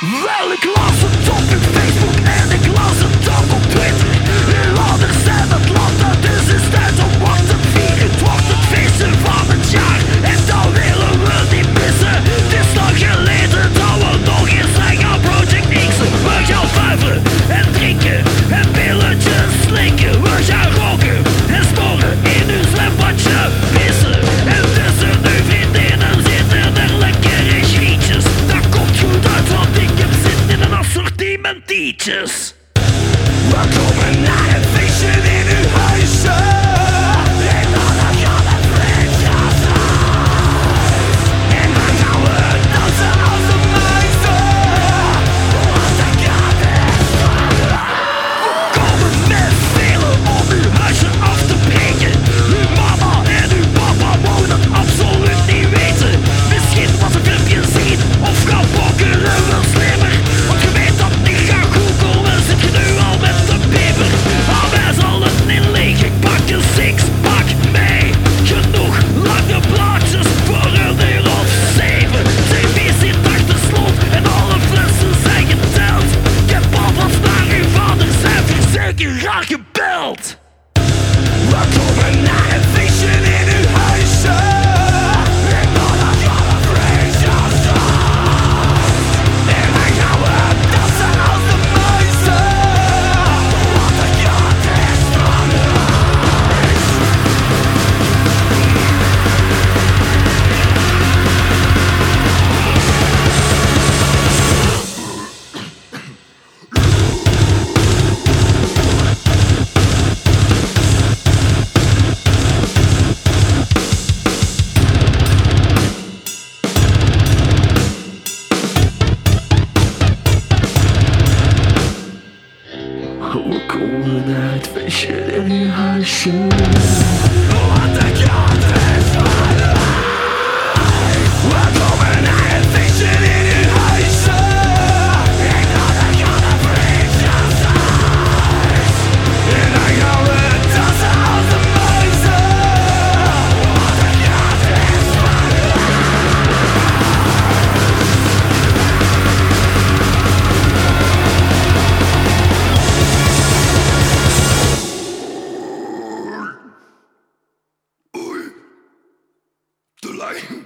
Well, a glass of talk Facebook and a glass of talk on Twitter. rock your belt. Rock kokumu netleşir her şey. Bu atak like